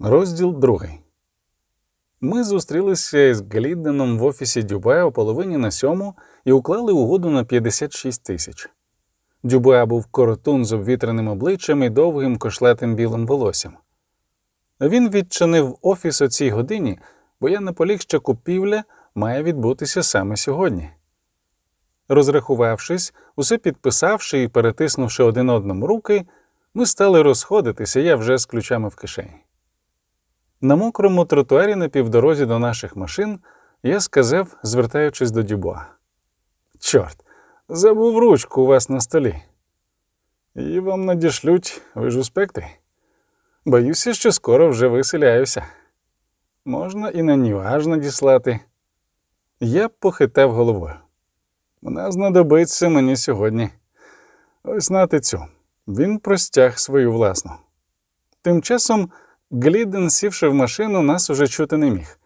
Розділ другий. Ми зустрілися із Глідденом в офісі Дюбе о половині на сьому і уклали угоду на 56 тисяч. Дюбе був коротун з обвітреним обличчям і довгим кошлетим білим волоссям. Він відчинив офіс о цій годині, бо я наполіг, що купівля має відбутися саме сьогодні. Розрахувавшись, усе підписавши і перетиснувши один одному руки, ми стали розходитися, я вже з ключами в кишені. На мокрому тротуарі на півдорозі до наших машин я сказав, звертаючись до Дюбуа. Чорт, забув ручку у вас на столі. Її вам надішлють, ви ж у спектрі. Боюся, що скоро вже виселяюся. Можна і на нюаж надіслати. Я похитав головою. Вона знадобиться мені сьогодні. Ось нати цю. Він простяг свою власну. Тим часом Гліден, сівши в машину, нас уже чути не міг.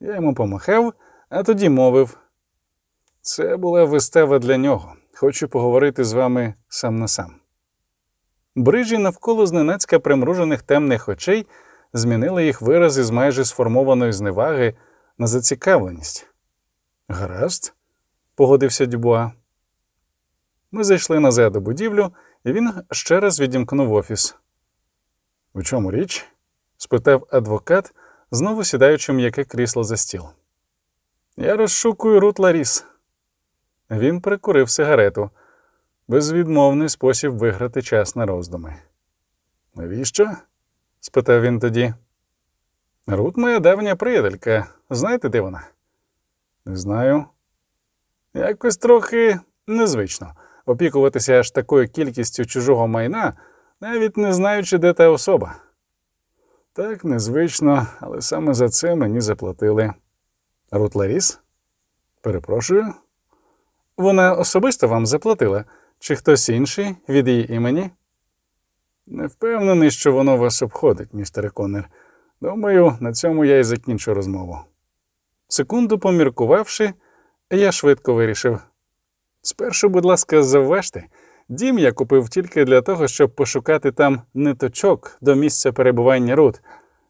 Я йому помахав, а тоді мовив: це була вистава для нього. Хочу поговорити з вами сам на сам. Брижі навколо зненацька примружених темних очей змінили їх вирази з майже сформованої зневаги на зацікавленість. Гаразд, погодився Дюбуа. Ми зайшли назад у будівлю, і він ще раз відімкнув офіс. У чому річ? Спитав адвокат, знову сідаючи м'яке крісло за стіл. Я розшукую Рут Ларіс. Він прикурив сигарету. Безвідмовний спосіб виграти час на роздуми. Навіщо? спитав він тоді. Рут моя давня приятелька. Знаєте, де вона? Не знаю. Якось трохи незвично опікуватися аж такою кількістю чужого майна, навіть не знаючи, де та особа. Так незвично, але саме за це мені заплатили. Рут Ларіс? Перепрошую. Вона особисто вам заплатила, чи хтось інший від її імені? Не впевнений, що воно вас обходить, містере Коннер. Думаю, на цьому я й закінчу розмову. Секунду поміркувавши, я швидко вирішив. Спершу, будь ласка, завважте, дім я купив тільки для того, щоб пошукати там ниточок до місця перебування Рут.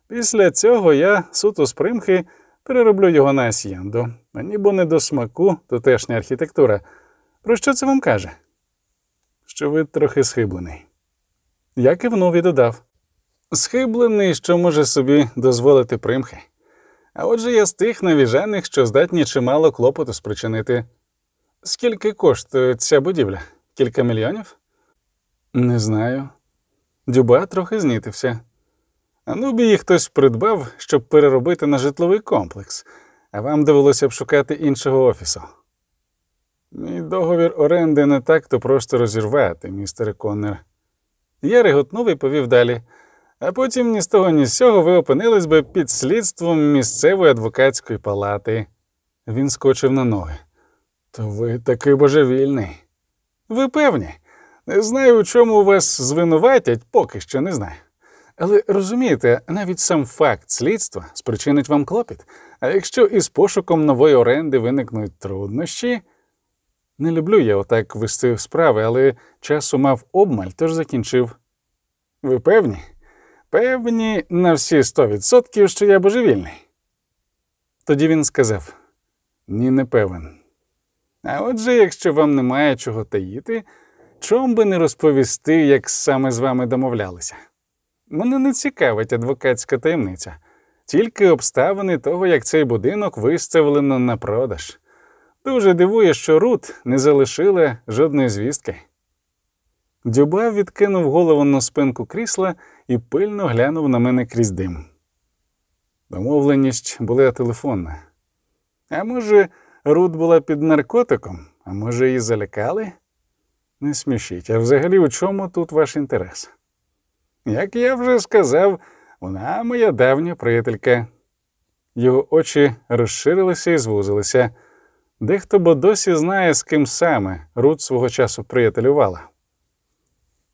Після цього я, суто з примхи, перероблю його на асьєнду. Мені бо не до смаку тутешня архітектура. Про що це вам каже? Що ви трохи схиблений. Я кивнув і додав. Схиблений, що може собі дозволити примхи. А отже я з тих навіжених, що здатні чимало клопоту спричинити. Скільки коштує ця будівля? Кілька мільйонів? Не знаю. Дюба трохи знітився. А ну б її хтось придбав, щоб переробити на житловий комплекс, а вам довелося б шукати іншого офісу. Мій договір оренди не так то просто розірвати, містере Коннер. Я реготнув і повів далі. А потім ні з того, ні з сього ви опинились би під слідством місцевої адвокатської палати. Він скочив на ноги. То ви такий божевільний. Ви певні? Не знаю, у чому вас звинуватять, поки що не знаю. Але розумієте, навіть сам факт слідства спричинить вам клопіт. А якщо із пошуком нової оренди виникнуть труднощі. Не люблю я отак вести справи, але часу мав обмаль, тож закінчив. Ви певні? Певні на всі сто відсотків, що я божевільний. Тоді він сказав ні, не певен. А отже, якщо вам немає чого таїти, чом би не розповісти, як саме з вами домовлялися? Мене не цікавить адвокатська таємниця, тільки обставини того, як цей будинок виставлено на продаж. Дуже дивує, що Рут не залишила жодної звістки. Дюба відкинув голову на спинку крісла і пильно глянув на мене крізь дим. Домовленість була телефонна. А може, Рут була під наркотиком, а може, її залякали? Не смішіть, а взагалі у чому тут ваш інтерес? Як я вже сказав, вона моя давня приятелька. Його очі розширилися і звузилися. Дехто бо досі знає, з ким саме Рут свого часу приятелювала.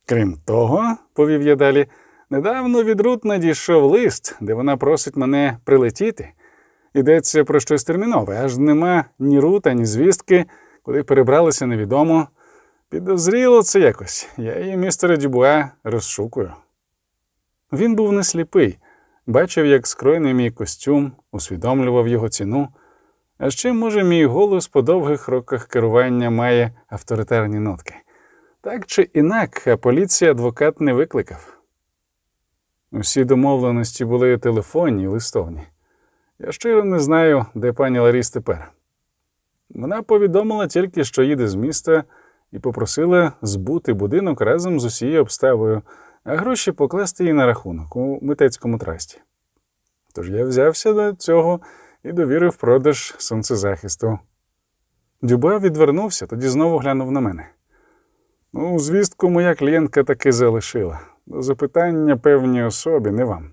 Крім того, повів я далі, недавно від Рут надійшов лист, де вона просить мене прилетіти. Йдеться про щось термінове, аж нема ні рута, ні звістки, куди перебралися невідомо. Підозріло це якось. Я її містера Дюбуа розшукую. Він був не сліпий, бачив, як скроєний мій костюм, усвідомлював його ціну. А ще, може, мій голос по довгих роках керування має авторитарні нотки. Так чи інак, а поліція адвокат не викликав. Усі домовленості були телефонні листовні. Я щиро не знаю, де пані Ларіс тепер. Вона повідомила тільки, що їде з міста, і попросила збути будинок разом з усією обставою, а гроші покласти їй на рахунок у митецькому трасті. Тож я взявся до цього і довірив продаж сонцезахисту. Дюба відвернувся, тоді знову глянув на мене. Ну, звістку моя клієнтка таки залишила. До запитання певній особі, не вам.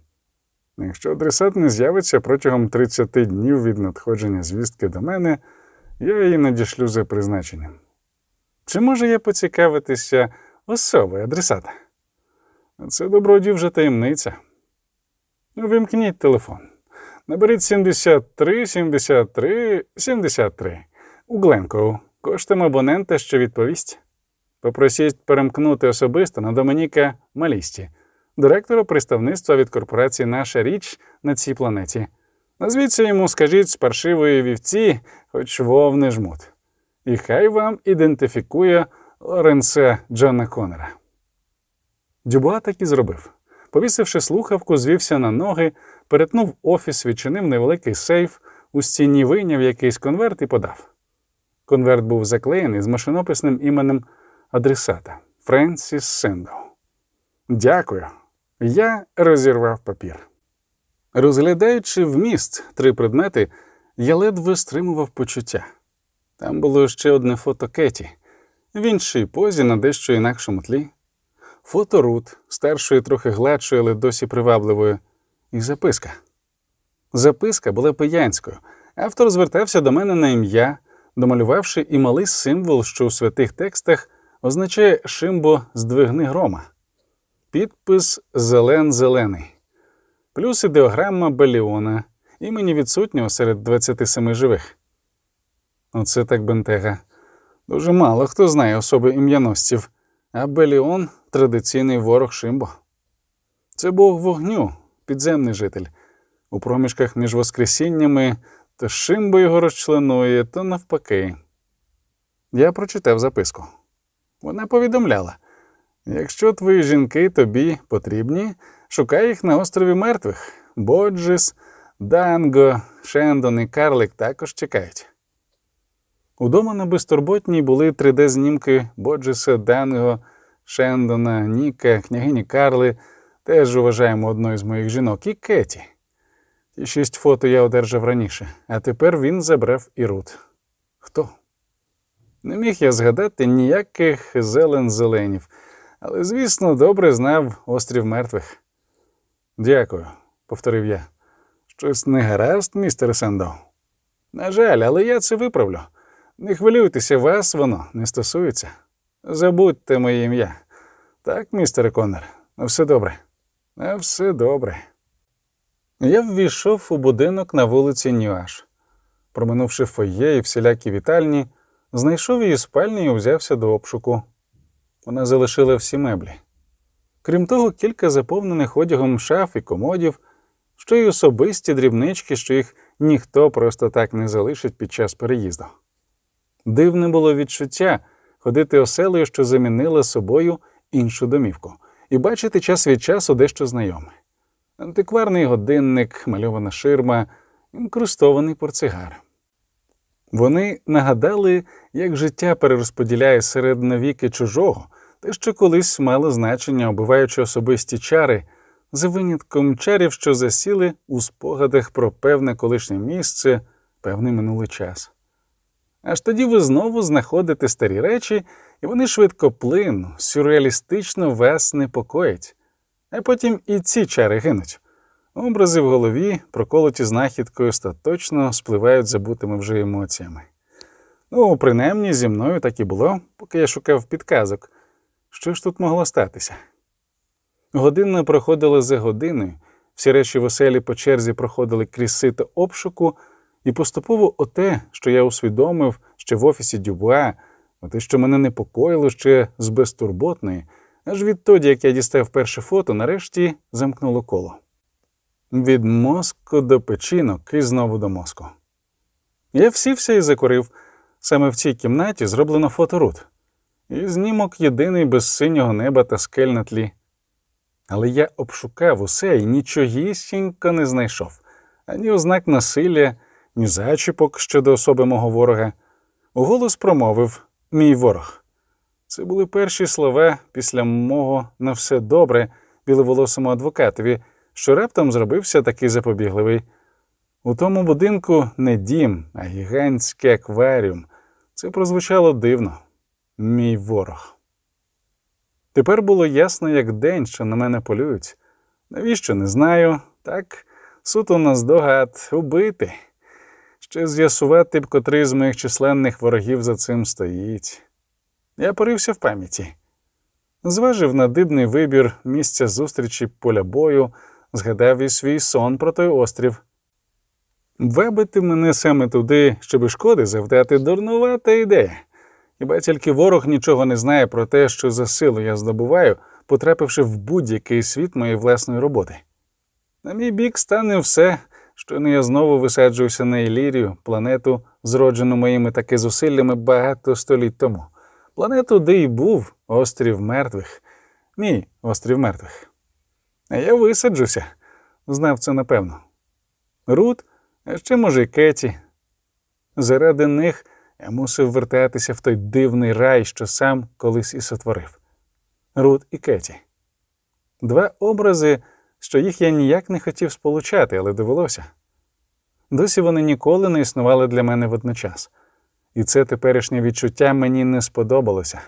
Якщо адресат не з'явиться протягом 30 днів від надходження звістки до мене, я її надішлю за призначенням. Чи можу я поцікавитися особою адресата? Це добродій вже таємниця. Вимкніть телефон. Наберіть 73 73 73 у Гленкову, коштом абонента, що відповість. Попросіть перемкнути особисто на Домініка Малісті, директора представництва від корпорації Наша річ на цій планеті. Назвіться йому, скажіть з паршивої вівці, хоч вов не жмут. І хай вам ідентифікує Лоренса Джона Коннора. Дюбуа так і зробив. Повісивши слухавку, звівся на ноги, перетнув офіс, відчинив невеликий сейф, у стіні вийняв якийсь конверт і подав. Конверт був заклеєний з машинописним іменем адресата Френсіс Сендоу. Дякую. Я розірвав папір. Розглядаючи вміст три предмети, я ледве стримував почуття. Там було ще одне фото Кеті, в іншій позі на дещо інакшому тлі. Фото Рут, старшої, трохи гладшої, але досі привабливої, і записка. Записка була пиянською. Автор звертався до мене на ім'я, домалювавши і малий символ, що у святих текстах означає Шимбо здвигни грома. Підпис Зелен Зелений, плюс ідеограма Беліона, імені відсутнього серед 27 живих. Оце так бентега. Дуже мало хто знає особи ім'яносців, а Беліон традиційний ворог Шимбо. Це бог вогню, підземний житель. У проміжках між Воскресіннями то Шимбо його розчленує, то навпаки. Я прочитав записку. Вона повідомляла: якщо твої жінки тобі потрібні, шукай їх на острові мертвих. Боджес, Данго, Шендон і Карлик також чекають. Удома на безтурботній були 3D-знімки Боджеса, Данго, Шендона, Ніка, княгині Карли, теж вважаємо одною з моїх жінок, і Кеті. Ті шість фото я одержав раніше, а тепер він забрав і Рут. Хто? Не міг я згадати ніяких зелен-зеленів, але, звісно, добре знав острів мертвих. Дякую, повторив я. Щось не гаразд, містер Сендоу. На жаль, але я це виправлю. Не хвилюйтеся, вас воно не стосується. Забудьте моє ім'я. Так, містер Коннор, на все добре. На все добре. Я ввійшов у будинок на вулиці Нюаш. Проминувши фоє і всілякі вітальні, знайшов її спальню і взявся до обшуку. Вона залишила всі меблі. Крім того, кілька заповнених одягом шаф і комодів, що й особисті дрібнички, що їх ніхто просто так не залишить під час переїзду. Дивне було відчуття ходити оселею, що замінила собою іншу домівку, і бачити час від часу дещо знайоме. Антикварний годинник, мальована ширма, інкрустований портсигар. Вони нагадали, як життя перерозподіляє серед навіки чужого, те, що колись мало значення, обиваючи особисті чари, за винятком чарів, що засіли у спогадах про певне колишнє місце, певний минулий час. Аж тоді ви знову знаходите старі речі, і вони швидкоплинно, сюрреалістично вас непокоять, а потім і ці чари гинуть. Образи в голові, проколоті знахідкою, остаточно спливають забутими вже емоціями. Ну, принаймні, зі мною так і було, поки я шукав підказок. Що ж тут могло статися? Година проходила за годиною, всі речі в оселі по черзі проходили крізь сито обшуку, і поступово оте, що я усвідомив ще в офісі Дюбуа, оте, що мене непокоїло ще з безтурботної, аж відтоді, як я дістав перше фото, нарешті замкнуло коло. від мозку до печінок і знову до мозку. Я всівся і закурив. Саме в цій кімнаті зроблено фоторут. І знімок єдиний без синього неба та скель на тлі. Але я обшукав усе і нічогісінько не знайшов ані ознак насилля, ні зачіпок щодо особи мого ворога. Уголос промовив мій ворог. Це були перші слова після мого на все добре біловолосому адвокатові, що раптом зробився такий запобігливий. У тому будинку не дім, а гігантський акваріум. Це прозвучало дивно. Мій ворог. Тепер було ясно, як день, що на мене полюють. Навіщо не знаю, так суто наздогад убити. Ще з'ясувати б, котрий з моїх численних ворогів за цим стоїть. Я порився в пам'яті. Зважив на дивний вибір місця зустрічі поля бою, згадав і свій сон про той острів. Вебити мене саме туди, щоби шкоди завдати дурнувата ідея. Хіба тільки ворог нічого не знає про те, що за силу я здобуваю, потрапивши в будь-який світ моєї власної роботи. На мій бік стане все, що не я знову висаджуюся на Ілірію, планету, зроджену моїми таки зусиллями багато століть тому, планету, де й був острів мертвих, мій острів мертвих. А я висаджуся, знав це напевно. Рут, а ще, може, й Кеті. Заради них я мусив вертатися в той дивний рай, що сам колись і сотворив. Рут і Кеті. Два образи, що їх я ніяк не хотів сполучати, але довелося. Досі вони ніколи не існували для мене водночас, і це теперішнє відчуття мені не сподобалося.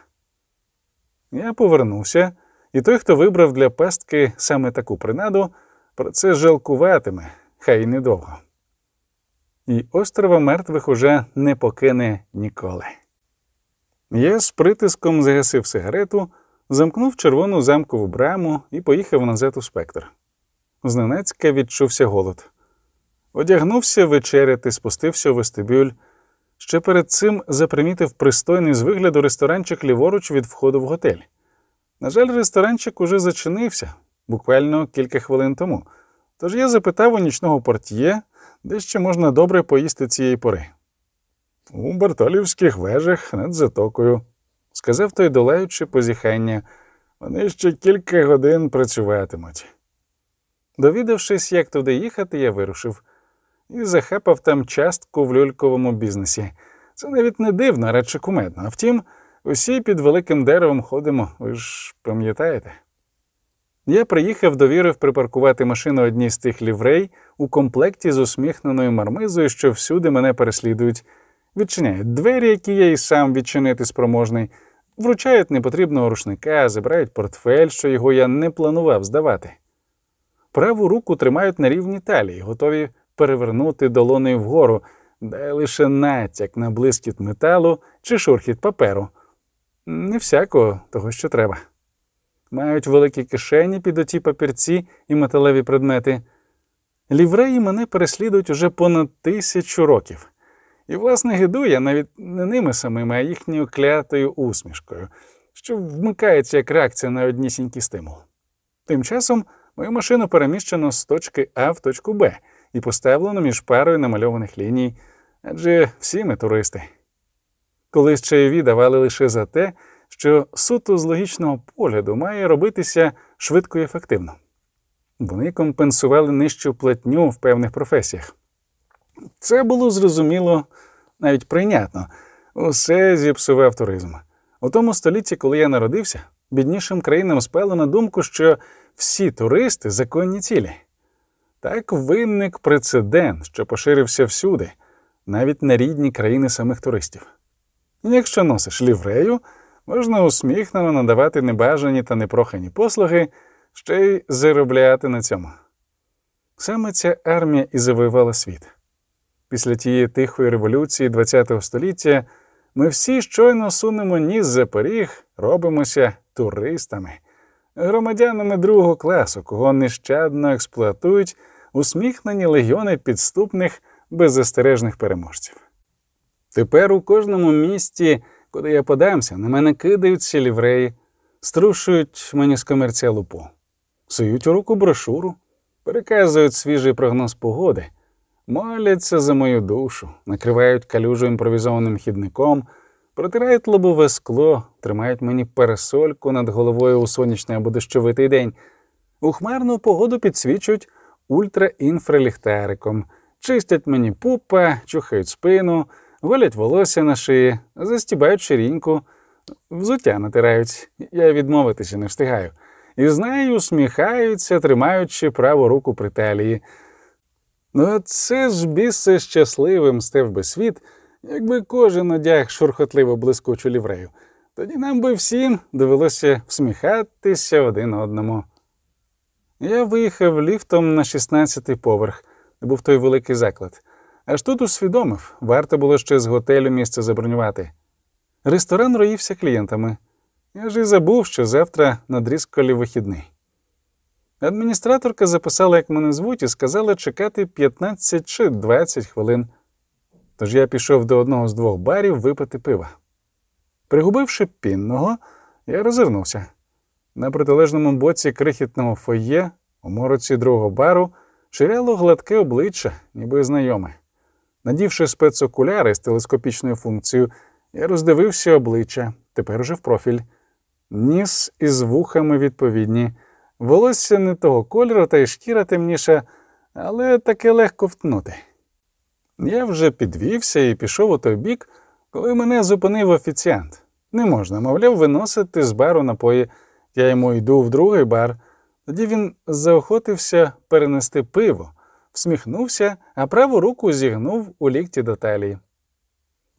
Я повернувся, і той, хто вибрав для пестки саме таку принаду, про це жалкуватиме, хай і недовго. І острова мертвих уже не покине ніколи. Я з притиском загасив сигарету, замкнув червону замкову браму і поїхав назад у спектр. Зненацька відчувся голод. Одягнувся вечеряти, спустився у вестибюль. Ще перед цим запримітив пристойний з вигляду ресторанчик ліворуч від входу в готель. На жаль, ресторанчик уже зачинився буквально кілька хвилин тому. Тож я запитав у нічного портьє, де ще можна добре поїсти цієї пори. У Бартолівських вежах над затокою, сказав той, долаючи позіхання, вони ще кілька годин працюватимуть. Довідавшись, як туди їхати, я вирушив і захапав там частку в люльковому бізнесі. Це навіть не дивно, радше кумедно. А втім, усі під великим деревом ходимо, ви ж пам'ятаєте. Я приїхав, довірив припаркувати машину одній з тих ліврей у комплекті з усміхненою мармизою, що всюди мене переслідують, відчиняють двері, які я і сам відчинити спроможний, вручають непотрібного рушника, забирають портфель, що його я не планував здавати. Праву руку тримають на рівні талії, готові перевернути долоною вгору, де лише натяк на блискіт металу чи шурхіт паперу. Не всякого того, що треба. Мають великі кишені під оті папірці і металеві предмети. Лівреї мене переслідують уже понад тисячу років. І, власне, гиду я навіть не ними самими, а їхньою клятою усмішкою, що вмикається як реакція на однісінький стимул. Тим часом мою машину переміщено з точки А в точку Б і поставлено між парою намальованих ліній, адже всі ми туристи. Колись чайові давали лише за те, що суто з логічного погляду має робитися швидко і ефективно. Вони компенсували нижчу платню в певних професіях. Це було зрозуміло, навіть прийнятно, усе зіпсував туризм. У тому столітті, коли я народився, біднішим країнам спало на думку, що всі туристи законні цілі. Так виник прецедент, що поширився всюди, навіть на рідні країни самих туристів. Якщо носиш ліврею, можна усміхнено надавати небажані та непрохані послуги, ще й заробляти на цьому. Саме ця армія і завоювала світ. Після тієї тихої революції ХХ століття ми всі щойно сунемо ніс за поріг, робимося туристами, громадянами другого класу, кого нещадно експлуатують усміхнені легіони підступних беззастережних переможців. Тепер у кожному місті, куди я подамся, на мене кидаються лівреї, струшують мені з комерція лупу, сують у руку брошуру, переказують свіжий прогноз погоди, моляться за мою душу, накривають калюжу імпровізованим хідником, протирають лобове скло, тримають мені парасольку над головою у сонячний або дощовитий день. У хмарну погоду підсвічують ультраінфраліхтариком, чистять мені пупа, чухають спину, голять волосся на шиї, застібають ширіньку, взуття натирають. Я відмовитися не встигаю. І знаю, усміхаються, тримаючи праву руку при талії. Ну, це ж бісе щасливим став би світ, якби кожен одяг шурхотливо блискучу ліврею. Тоді нам би всім довелося всміхатися один одному. Я виїхав ліфтом на 16-й поверх, де був той великий заклад. Аж тут усвідомив, варто було ще з готелю місце забронювати. Ресторан роївся клієнтами. Я ж і забув, що завтра на дрісколі вихідний. Адміністраторка записала, як мене звуть, і сказала чекати 15 чи 20 хвилин. Тож я пішов до одного з двох барів випити пива. Пригубивши пінного, я розвернувся. На протилежному боці крихітного фоє, у мороці другого бару, ширяло гладке обличчя, ніби знайоме. Надівши спецокуляри з телескопічною функцією, я роздивився обличчя, тепер уже в профіль. Ніс із вухами відповідні, волосся не того кольору, та й шкіра темніша, але таке легко втнути. Я вже підвівся і пішов у той бік, коли мене зупинив офіціант. Не можна, мовляв, виносити з бару напої. Я йому йду в другий бар. Тоді він заохотився перенести пиво, всміхнувся, а праву руку зігнув у лікті до талії.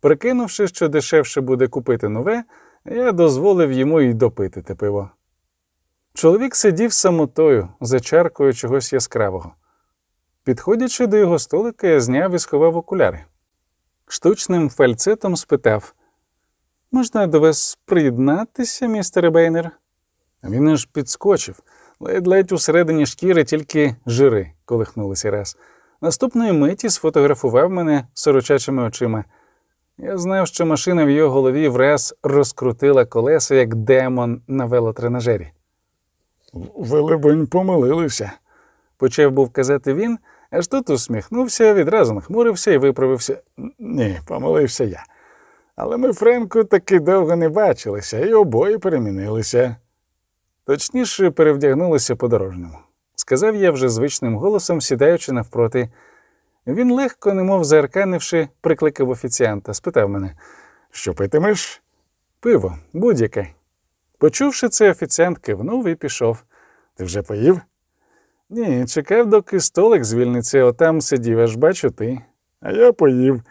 Прикинувши, що дешевше буде купити нове, я дозволив йому й допити те пиво. Чоловік сидів самотою, за чаркою чогось яскравого. Підходячи до його столика, я зняв і сховав окуляри. Штучним фальцетом спитав Можна до вас приєднатися, містере Бейнер? Він аж підскочив, ледь-ледь усередині шкіри тільки жири колихнулися раз. Наступної миті сфотографував мене сорочачими очима. Я знав, що машина в його голові враз розкрутила колеса, як демон на велотренажері. Ви, либонь, помилилися, почав був казати він, аж тут усміхнувся, відразу нахмурився і виправився. Ні, помилився я. Але ми, Френку, таки довго не бачилися, і обоє перемінилися. Точніше, перевдягнулися по-дорожньому, сказав я вже звичним голосом, сідаючи навпроти. Він легко, немов заарканивши, прикликав офіціанта, спитав мене, що питимеш? Пиво, будь-яке. Почувши це, офіціант кивнув і пішов. Ти вже поїв? Ні, чекав, доки столик звільниться, отам сидів, аж бачу ти. А я поїв.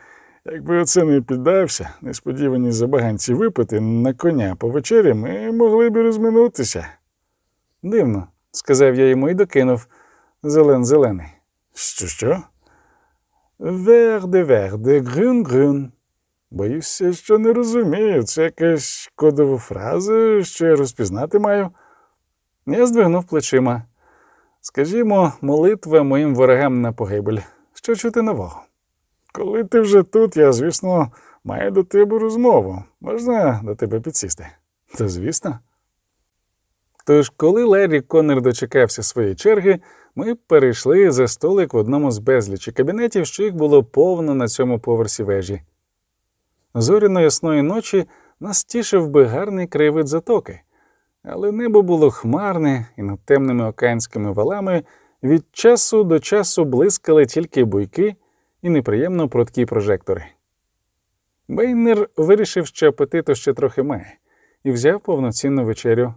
Якби оце не піддався, несподівані забаганці випити на коня по вечері, ми могли б розминутися. Дивно, сказав я йому і докинув зелен зелений. Що, що? Верде, верде, грюн, грюн. Боюся, що не розумію. Це якась кодова фраза, що я розпізнати маю. Я здвигнув плечима. Скажімо, молитва моїм ворогам на погибель. Що чути нового? Коли ти вже тут, я, звісно, маю до тебе розмову. Можна до тебе підсісти? Та звісно. Тож, коли Леррі Коннор дочекався своєї черги, ми перейшли за столик в одному з безлічі кабінетів, що їх було повно на цьому поверсі вежі. Зоряно ясної ночі нас тішив би гарний краєвид затоки, але небо було хмарне, і над темними океанськими валами від часу до часу блискали тільки буйки і неприємно прудкі прожектори. Бейнер вирішив, що апетиту ще трохи має, і взяв повноцінну вечерю.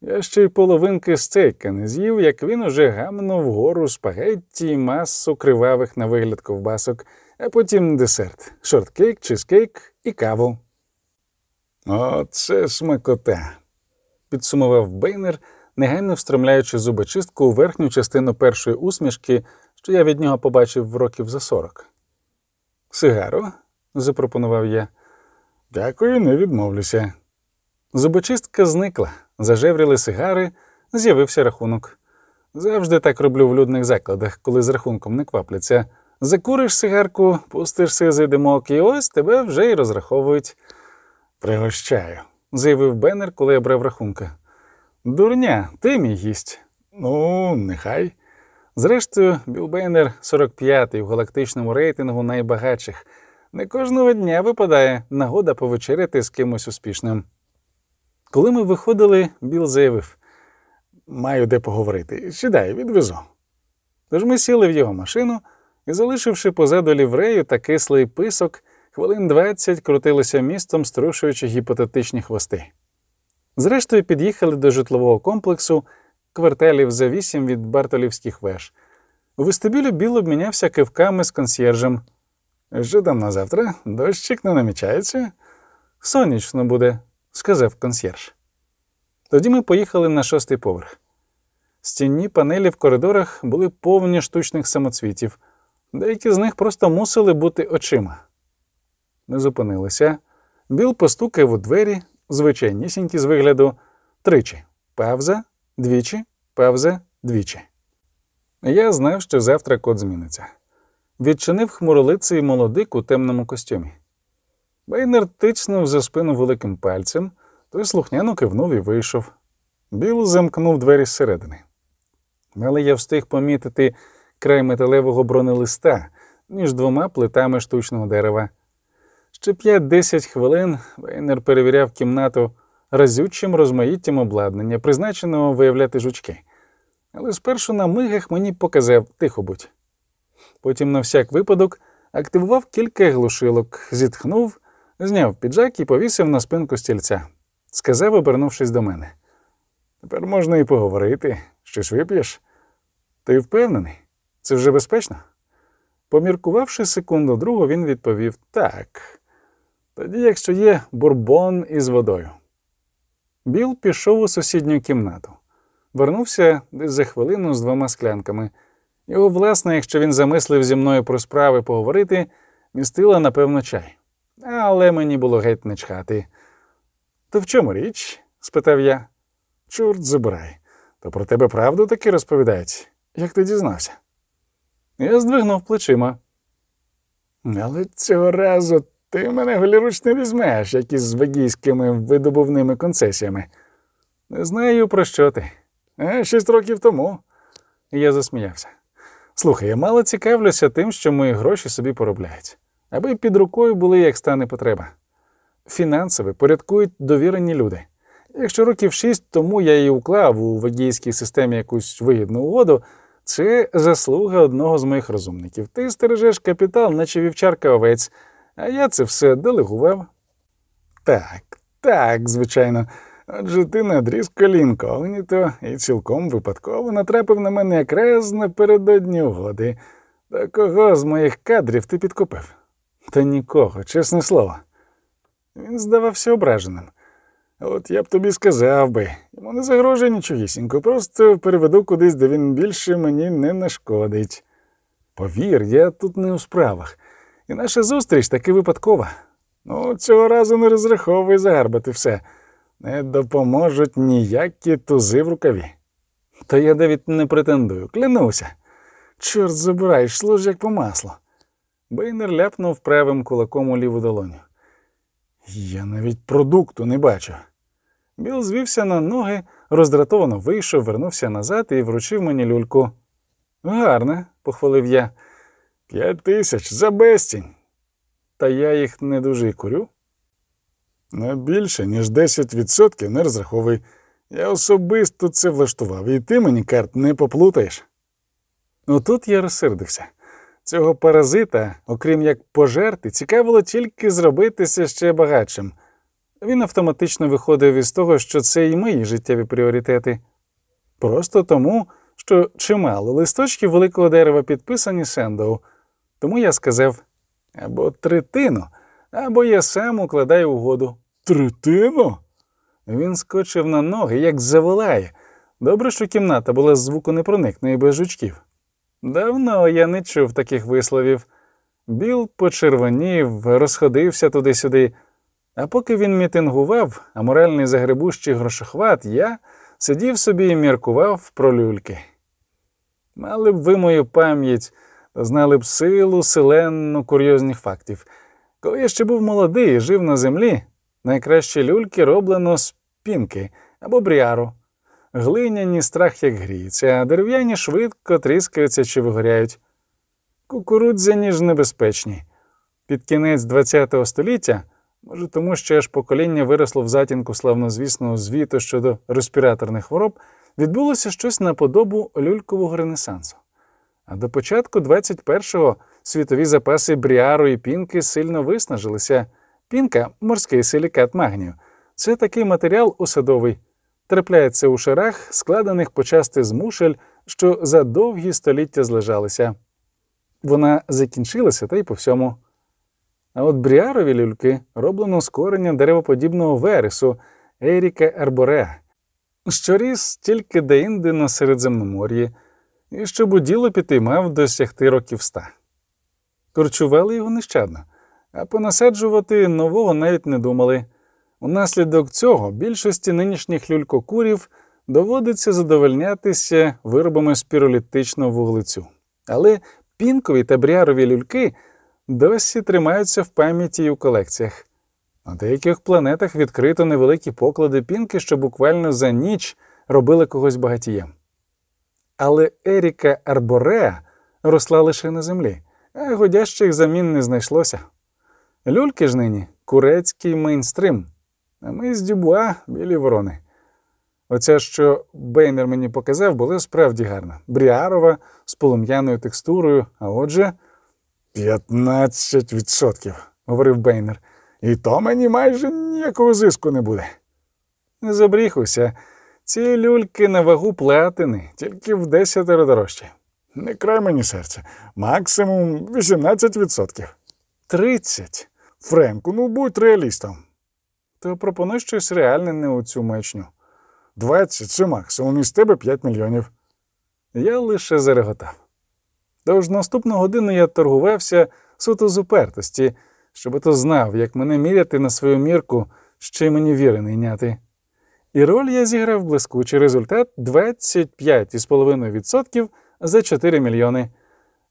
Я ще й половинки стейка не з'їв, як він уже гамнув вгору спагетті і масу кривавих на вигляд ковбасок, а потім десерт шорткейк, чизкейк і каву. Оце смакота, підсумував Бейнер, негайно встромляючи зубочистку у верхню частину першої усмішки, що я від нього побачив в років за сорок. Сигару? запропонував я. Дякую, не відмовлюся. Зубочистка зникла, зажевріли сигари, з'явився рахунок. Завжди так роблю в людних закладах, коли з рахунком не квапляться. Закуриш сигарку, пустиш сизий димок, і ось тебе вже й розраховують. Пригощаю, заявив Беннер, коли я брав рахунка. Дурня, ти мій гість. Ну, нехай. Зрештою, Білл Бейнер 45-й в галактичному рейтингу найбагатших. Не кожного дня випадає нагода повечеряти з кимось успішним. Коли ми виходили, Біл заявив маю де поговорити. Сідай, відвезу. Тож ми сіли в його машину і, залишивши позаду ліврею та кислий писок, хвилин двадцять крутилися містом, струшуючи гіпотетичні хвости. Зрештою, під'їхали до житлового комплексу кварталів за вісім від Бартолівських веж. У вестибюлі Біл обмінявся кивками з консьєржем. Що там на завтра? Дощик не намічається? Сонячно буде, сказав консьєрж. Тоді ми поїхали на шостий поверх. Стінні панелі в коридорах були повні штучних самоцвітів, деякі з них просто мусили бути очима. Ми зупинилися. Біл постукав у двері, звичайнісінькі з вигляду, тричі павза, двічі, павза, двічі. Я знав, що завтра код зміниться. Відчинив хмуролиций молодик у темному костюмі. Бейнер тичнув за спину великим пальцем, той слухняно кивнув і вийшов. Біл замкнув двері зсередини. Але я встиг помітити край металевого бронелиста між двома плитами штучного дерева. Ще 5-10 хвилин Вейнер перевіряв кімнату разючим розмаїттям обладнання, призначеного виявляти жучки. Але спершу на мигах мені показав тихо будь. Потім, на всяк випадок, активував кілька глушилок, зітхнув, зняв піджак і повісив на спинку стільця. Сказав, обернувшись до мене. Тепер можна і поговорити. Щось вип'єш? Ти впевнений? Це вже безпечно? Поміркувавши секунду другу, він відповів так. Тоді, якщо є бурбон із водою. Біл пішов у сусідню кімнату. Вернувся десь за хвилину з двома склянками. Його, власне, якщо він замислив зі мною про справи поговорити, містила, напевно, чай. Але мені було геть не чхати. То в чому річ? спитав я. Чорт забирай. То про тебе правду таки розповідають? Як ти дізнався? Я здвигнув плечима. Але цього разу ти мене голіруч не візьмеш, як із вагійськими видобувними концесіями. Не знаю, про що ти. А шість років тому. Я засміявся. Слухай, я мало цікавлюся тим, що мої гроші собі поробляють, аби під рукою були, як стане потреба. Фінансове порядкують довірені люди. Якщо років шість тому я її уклав у вагійській системі якусь вигідну угоду, це заслуга одного з моїх розумників. Ти стережеш капітал, наче вівчарка овець, а я це все делегував. Так, так, звичайно. Адже ти надріз колін когніто і цілком випадково натрапив на мене якраз напередодні угоди. Та кого з моїх кадрів ти підкупив? Та нікого, чесне слово. Він здавався ображеним. От я б тобі сказав би, йому не загрожує нічогісінько, просто переведу кудись, де він більше мені не нашкодить. Повір, я тут не у справах, і наша зустріч таки випадкова. Ну, цього разу не розраховуй загарбати все. Не допоможуть ніякі тузи в рукаві. Та я навіть не претендую, клянуся. Чорт забирай, йшло ж як по маслу. Бейнер ляпнув правим кулаком у ліву долоню. Я навіть продукту не бачу. Біл звівся на ноги, роздратовано вийшов, вернувся назад і вручив мені люльку. Гарне, похвалив я. П'ять тисяч за безцінь. Та я їх не дуже й курю. На більше, ніж 10% не розраховуй. Я особисто це влаштував, і ти мені карт не поплутаєш. Ну тут я розсердився. Цього паразита, окрім як пожерти, цікавило тільки зробитися ще багатшим. Він автоматично виходив із того, що це і мої життєві пріоритети. Просто тому, що чимало листочків великого дерева підписані Сендоу. Тому я сказав або третину, або я сам укладаю угоду. Третину? Він скочив на ноги, як заволає. Добре, що кімната була звуконепроникна і без жучків. Давно я не чув таких висловів. Біл почервонів, розходився туди-сюди. А поки він мітингував, а моральний загребущий грошохват, я сидів собі і міркував про люльки. Мали б ви мою пам'ять, знали б силу, селенну курйозних фактів. Коли я ще був молодий і жив на землі, найкращі люльки роблено з пінки або бріару. Глиняні страх як гріється, а дерев'яні швидко тріскаються чи вигоряють. Кукурудзяні ж небезпечні. Під кінець ХХ століття, може тому, що аж покоління виросло в затінку славнозвісного звіту щодо респіраторних хвороб, відбулося щось на подобу люлькового ренесансу. А до початку 21-го світові запаси бріару і пінки сильно виснажилися. Пінка морський силікат магнію. Це такий матеріал усадовий, трапляється у шарах, складених почасти з мушель, що за довгі століття злежалися. Вона закінчилася та й по всьому. А от бріарові люльки роблено з корення деревоподібного вересу Еріка Арборе, що ріс тільки деінде на Середземномор'ї, і щоб у діло піти мав досягти років ста. Корчували його нещадно, а понасаджувати нового навіть не думали. Унаслідок цього більшості нинішніх люлькокурів доводиться задовольнятися виробами спіролітичного вуглецю. Але пінкові та бріарові люльки досі тримаються в пам'яті і у колекціях. На деяких планетах відкрито невеликі поклади пінки, що буквально за ніч робили когось багатієм. Але Еріка Арбореа росла лише на землі, а годящих замін не знайшлося. Люльки ж нині курецький мейнстрим, а ми з Дюбуа білі ворони. Оця, що Бейнер мені показав, була справді гарна, бріарова з полум'яною текстурою, а отже. «П'ятнадцять відсотків», – говорив Бейнер, і то мені майже ніякого зиску не буде. Не забріхуйся, ці люльки на вагу платини, тільки в десятеро дорожчі. Не край мені серце, максимум 18%. 30. Френку, ну будь реалістом. То пропонуй щось реальне не у цю мечню. 20 це максимум із тебе 5 мільйонів. Я лише зареготав. Тож наступну годину я торгувався суто з упертості, щоб то знав, як мене міряти на свою мірку, ще й мені віри не йняти. І роль я зіграв блискучий результат 25,5% за 4 мільйони.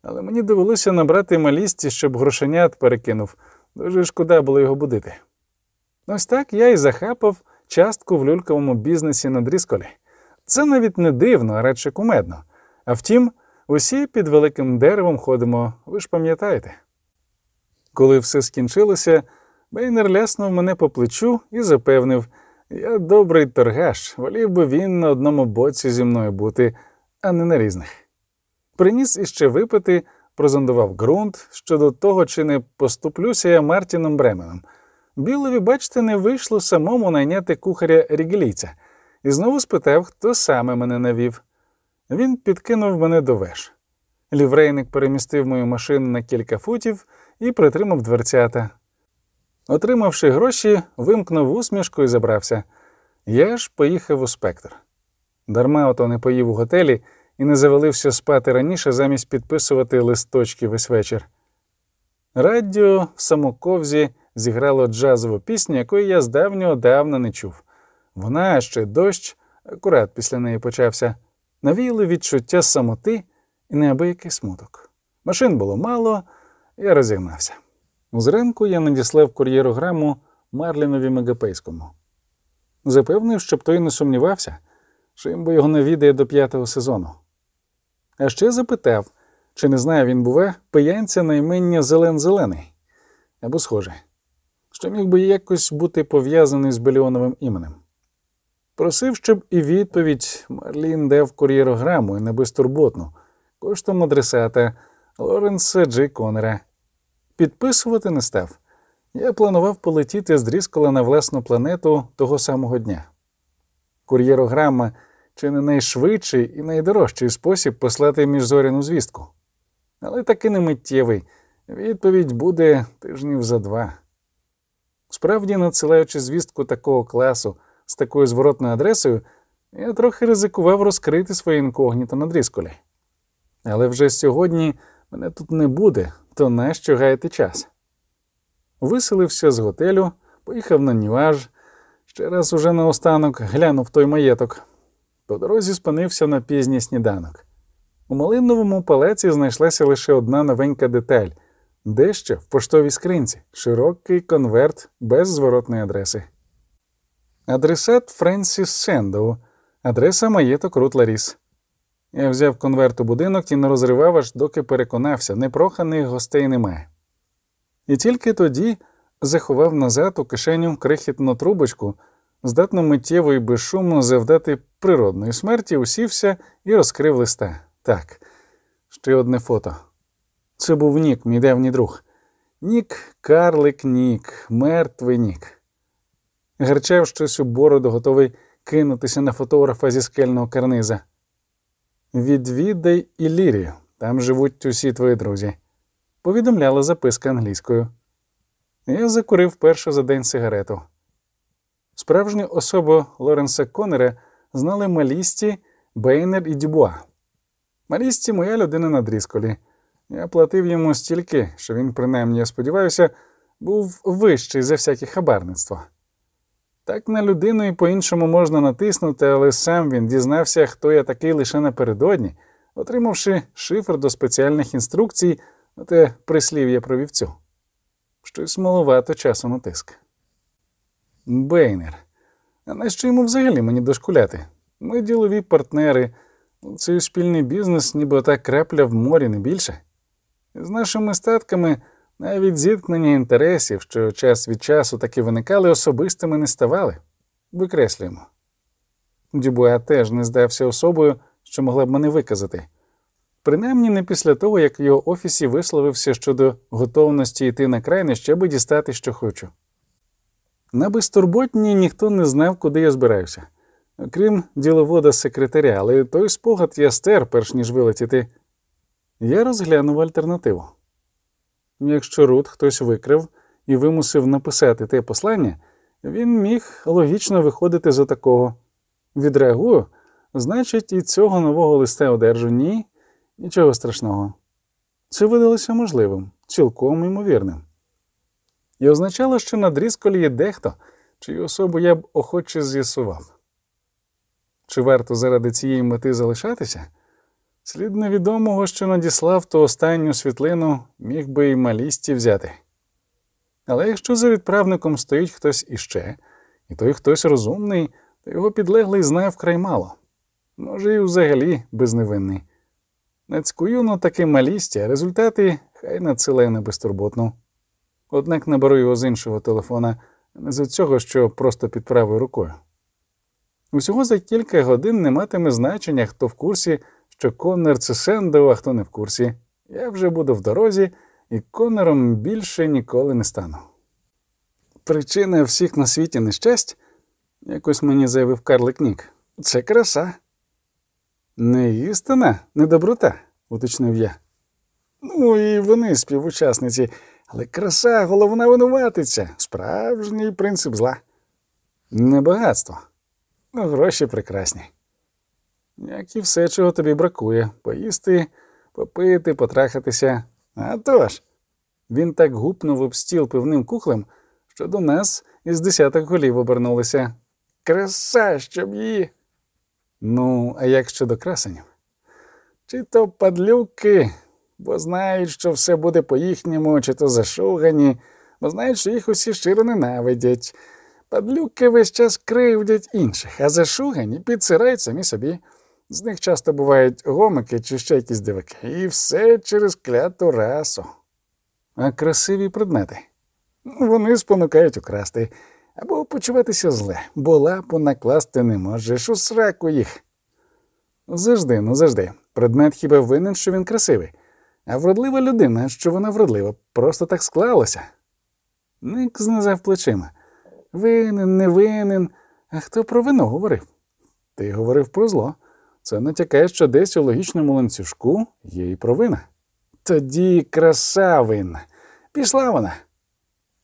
Але мені довелося набрати малісті, щоб грошенят перекинув. Дуже шкода було його будити. Ось так я і захапав частку в люльковому бізнесі на Дрісколі. Це навіть не дивно, а радше кумедно. А втім, усі під великим деревом ходимо, ви ж пам'ятаєте. Коли все скінчилося, Бейнер ляснув мене по плечу і запевнив, я добрий торгаш, волів би він на одному боці зі мною бути, а не на різних. Приніс іще випити, прозондував ґрунт щодо того, чи не поступлюся я Мартіном Бременом. Білові, бачите, не вийшло самому найняти кухаря рігелійця, і знову спитав, хто саме мене навів. Він підкинув мене до веж. Ліврейник перемістив мою машину на кілька футів і притримав дверцята. Отримавши гроші, вимкнув усмішку і забрався. Я ж поїхав у спектр. Дарма ото не поїв у готелі і не завалився спати раніше замість підписувати листочки весь вечір. Радіо в самоковзі зіграло джазову пісню, якої я з давнього давно не чув. Вона ще дощ, акурат після неї почався, навіяли відчуття самоти і неабиякий смуток. Машин було мало, я розігнався. Зранку я надіслав кур'єрограму Марлінові Мегапейському. Запевнив, щоб той не сумнівався, що їм бо його навідає до п'ятого сезону. А ще запитав, чи не знає він, буве, пиянця на імення Зелен Зелений або схоже, що міг би якось бути пов'язаний з Беліоновим іменем. Просив, щоб і відповідь Марлін дав кур'єрограму і не безтурботну, коштом адресата Лоренса Джей Конера. Підписувати не став. Я планував полетіти з Дріскола на власну планету того самого дня. Кур'єрограма чи не найшвидший і найдорожчий спосіб послати міжзоряну звістку. Але таки не миттєвий. Відповідь буде тижнів за два. Справді, надсилаючи звістку такого класу з такою зворотною адресою, я трохи ризикував розкрити своє інкогніто на Дрісколі. Але вже сьогодні мене тут не буде, то нащо гаяти час? Виселився з готелю, поїхав на нюаж, ще раз уже наостанок глянув той маєток. По дорозі спинився на пізній сніданок. У малиновому палаці знайшлася лише одна новенька деталь дещо в поштовій скринці, широкий конверт без зворотної адреси. Адресат Френсіс Сендоу, Адреса маєток Рут. Я взяв конверт у будинок і не розривав, аж доки переконався, непроханих гостей немає. І тільки тоді заховав назад у кишеню крихітну трубочку, здатну миттєво і безшумно завдати природної смерті, усівся і розкрив листа. Так, ще одне фото. Це був Нік, мій давній друг. Нік, карлик Нік, мертвий Нік. Гарчав щось у бороду, готовий кинутися на фотографа зі скельного карниза. Відвідай Іллірію, там живуть усі твої друзі, повідомляла записка англійською. Я закурив першу за день сигарету. Справжню особу Лоренса Коннера знали Малісті, Бейнер і Дюбуа. Малісті моя людина на дрісколі. Я платив йому стільки, що він, принаймні, я сподіваюся, був вищий за всяке хабарництво. Так на людину і по-іншому можна натиснути, але сам він дізнався, хто я такий лише напередодні, отримавши шифр до спеціальних інструкцій на те прислів'я про вівцю. Щось маловато часу на тиск. Бейнер. А нащо йому взагалі мені дошкуляти? Ми ділові партнери. Цей спільний бізнес, ніби ота крапля в морі не більше. З нашими статками навіть зіткнення інтересів, що час від часу таки виникали, особистими не ставали. Викреслюємо. Дюбуа теж не здався особою, що могла б мене виказати. Принаймні не після того, як в його офісі висловився щодо готовності йти на крайнище, аби дістати, що хочу. На безтурботні ніхто не знав, куди я збираюся, окрім діловода секретаря, але той спогад я стер, перш ніж вилетіти. Я розглянув альтернативу. Якщо Рут хтось викрив і вимусив написати те послання, він міг логічно виходити за такого. Відреагую, значить, і цього нового листа одержу ні, нічого страшного. Це видалося можливим, цілком ймовірним. І означало, що на дрісколі є дехто, чию особу я б охоче з'ясував. Чи варто заради цієї мети залишатися? Слід невідомого, що надіслав ту останню світлину, міг би і малісті взяти. Але якщо за відправником стоїть хтось іще, і той хтось розумний, то його підлеглий знає вкрай мало. Може, і взагалі безневинний. Нацькую на таки малісті, а результати хай надсилає на безтурботну. Однак наберу його з іншого телефона, не з цього, що просто під правою рукою. Усього за кілька годин не матиме значення, хто в курсі, що Коннор це Сендо, а хто не в курсі. Я вже буду в дорозі, і Коннором більше ніколи не стану. Причина всіх на світі нещасть, якось мені заявив Карлик Нік, це краса. Не істина, не доброта, уточнив я. Ну і вони співучасниці, але краса головна винуватиця, справжній принцип зла. Не багатство. Ну, гроші прекрасні. Як і все, чого тобі бракує поїсти, попити, потрахатися. А тож, він так гупнув об стіл пивним кухлем, що до нас із десяток голів обернулися. Краса, щоб її. Ну, а як щодо красенів? Чи то падлюки, бо знають, що все буде по-їхньому, чи то зашугані, бо знають, що їх усі щиро ненавидять. Падлюки весь час кривдять інших, а зашугані підсирають самі собі. З них часто бувають гомики чи ще якісь дивики, і все через кляту расу. А красиві предмети. Вони спонукають украсти або почуватися зле, бо лапу накласти не можеш у сраку їх. Завжди, ну завжди. Предмет хіба винен, що він красивий, а вродлива людина, що вона вродлива, просто так склалося. Ник знизав плечима. Винен, не винен. А хто про вино говорив? Ти говорив про зло. Це натякає, що десь у логічному ланцюжку є і провина. Тоді краса винна. Пішла вона.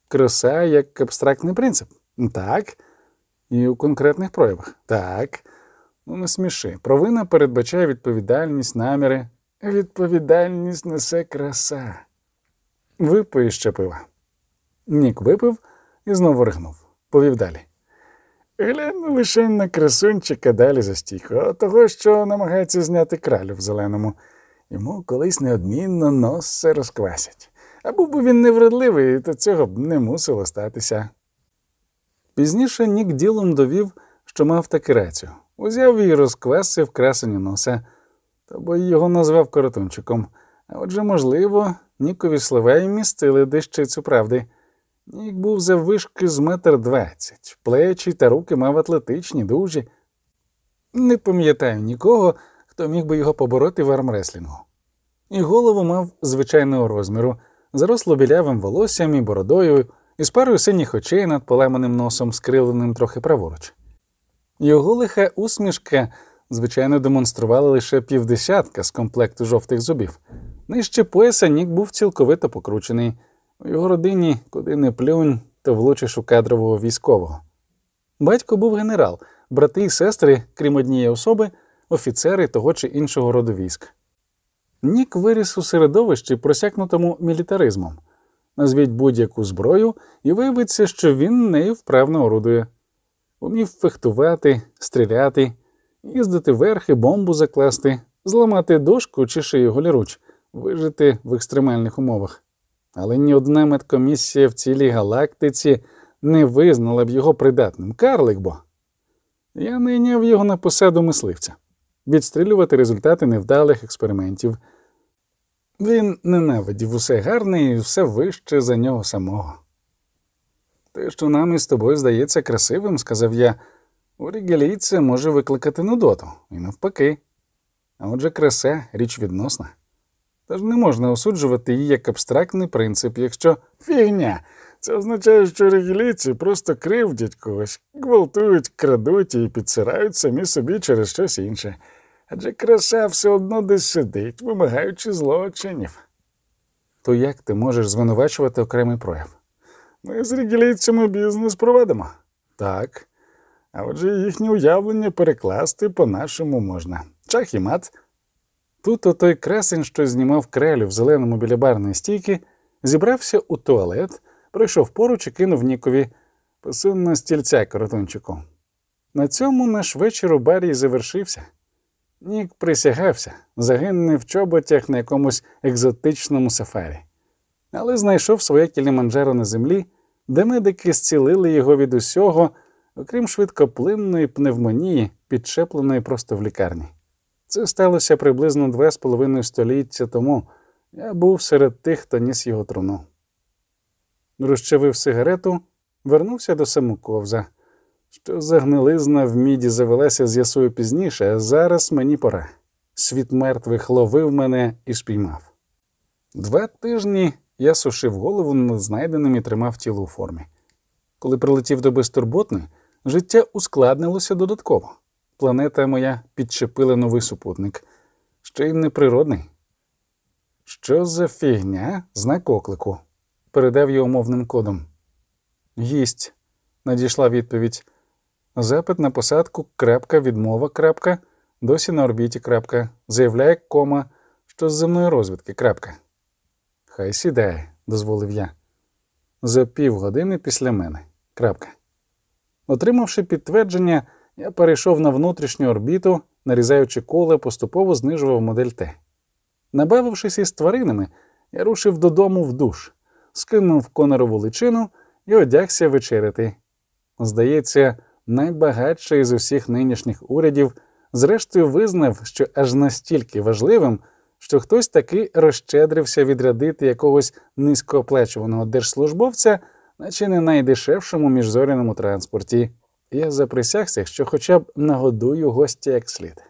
Краса як абстрактний принцип. Так. І у конкретних проявах. Так. Ну, не сміши. Провина передбачає відповідальність, наміри. Відповідальність несе краса. Випий ще пива. Нік випив і знову ригнув. Повів далі. Глянь лише на красунчика далі за стійко, того, що намагається зняти кралю в зеленому. Йому колись неодмінно носа розквасять. А би він невродливий, то цього б не мусило статися. Пізніше Нік ділом довів, що мав таки рацію. узяв і розквасив красені носа, то бо й його назвав коротунчиком. А отже, можливо, Нікові слова й містили дещицю правди. Нік був заввишки з метр двадцять, плечі та руки мав атлетичні, дужі. Не пам'ятаю нікого, хто міг би його побороти в армреслінгу. І голову мав звичайного розміру, заросло білявим волоссям і бородою, із парою синіх очей над поламаним носом, скриленим трохи праворуч. Його лиха усмішка, звичайно, демонструвала лише півдесятка з комплекту жовтих зубів. Нижче пояса Нік був цілковито покручений. У його родині, куди не плюнь, то влучиш у кадрового військового. Батько був генерал, брати і сестри, крім однієї особи, офіцери того чи іншого роду військ. Нік виріс у середовищі, просякнутому мілітаризмом. Назвіть будь-яку зброю, і виявиться, що він нею вправно орудує. Умів фехтувати, стріляти, їздити верхи, бомбу закласти, зламати дошку чи шию голіруч, вижити в екстремальних умовах. Але ні одна медкомісія в цілій галактиці не визнала б його придатним карлик бо. Я найняв його на посаду мисливця відстрілювати результати невдалих експериментів. Він ненавидів усе гарне і все вище за нього самого. Те, що нам із тобою здається красивим, сказав я, у рігелійця може викликати нудоту, і навпаки. А отже, краса річ відносна. Тож не можна осуджувати її як абстрактний принцип, якщо фігня. Це означає, що регілійці просто кривдять когось, гвалтують, крадуть і підсирають самі собі через щось інше. Адже краса все одно десь сидить, вимагаючи злочинів. То як ти можеш звинувачувати окремий прояв? Ми з регілійцями бізнес проведемо. Так. А отже, їхнє уявлення перекласти по-нашому можна. Чах і мат. Тут отой красень, що знімав крелю в зеленому біля барної стійки, зібрався у туалет, пройшов поруч і кинув Нікові на стільця коротунчику. На цьому наш вечір у барі завершився. Нік присягався, загине в чоботях на якомусь екзотичному сафарі, але знайшов своє кіліманджаро на землі, де медики зцілили його від усього, окрім швидкоплинної пневмонії, підчепленої просто в лікарні. Це сталося приблизно два з половиною століття тому. Я був серед тих, хто ніс його труну. Розчавив сигарету, вернувся до самоковза. Що за гнилизна в міді завелася, з'ясую пізніше, а зараз мені пора. Світ мертвих ловив мене і спіймав. Два тижні я сушив голову над знайденим і тримав тіло у формі. Коли прилетів до безтурботної, життя ускладнилося додатково. Планета моя підчепила новий супутник, ще й неприродний. Що за фігня? Знак оклику. Передав його мовним кодом. Гість. Надійшла відповідь. Запит на посадку, крапка, відмова, крапка, досі на орбіті, крапка, заявляє кома, що з земної розвідки, крапка. Хай сідає, дозволив я. За півгодини після мене. крапка. Отримавши підтвердження, я перейшов на внутрішню орбіту, нарізаючи коле, поступово знижував модель Т. Набавившись із тваринами, я рушив додому в душ, скинув конорову личину і одягся вечеряти. Здається, найбагатший з усіх нинішніх урядів, зрештою визнав, що аж настільки важливим, що хтось таки розщедрився відрядити якогось низькооплачуваного держслужбовця, наче не найдешевшому міжзоряному транспорті. Я заприсягся, що хоча б нагодую гостя як слід.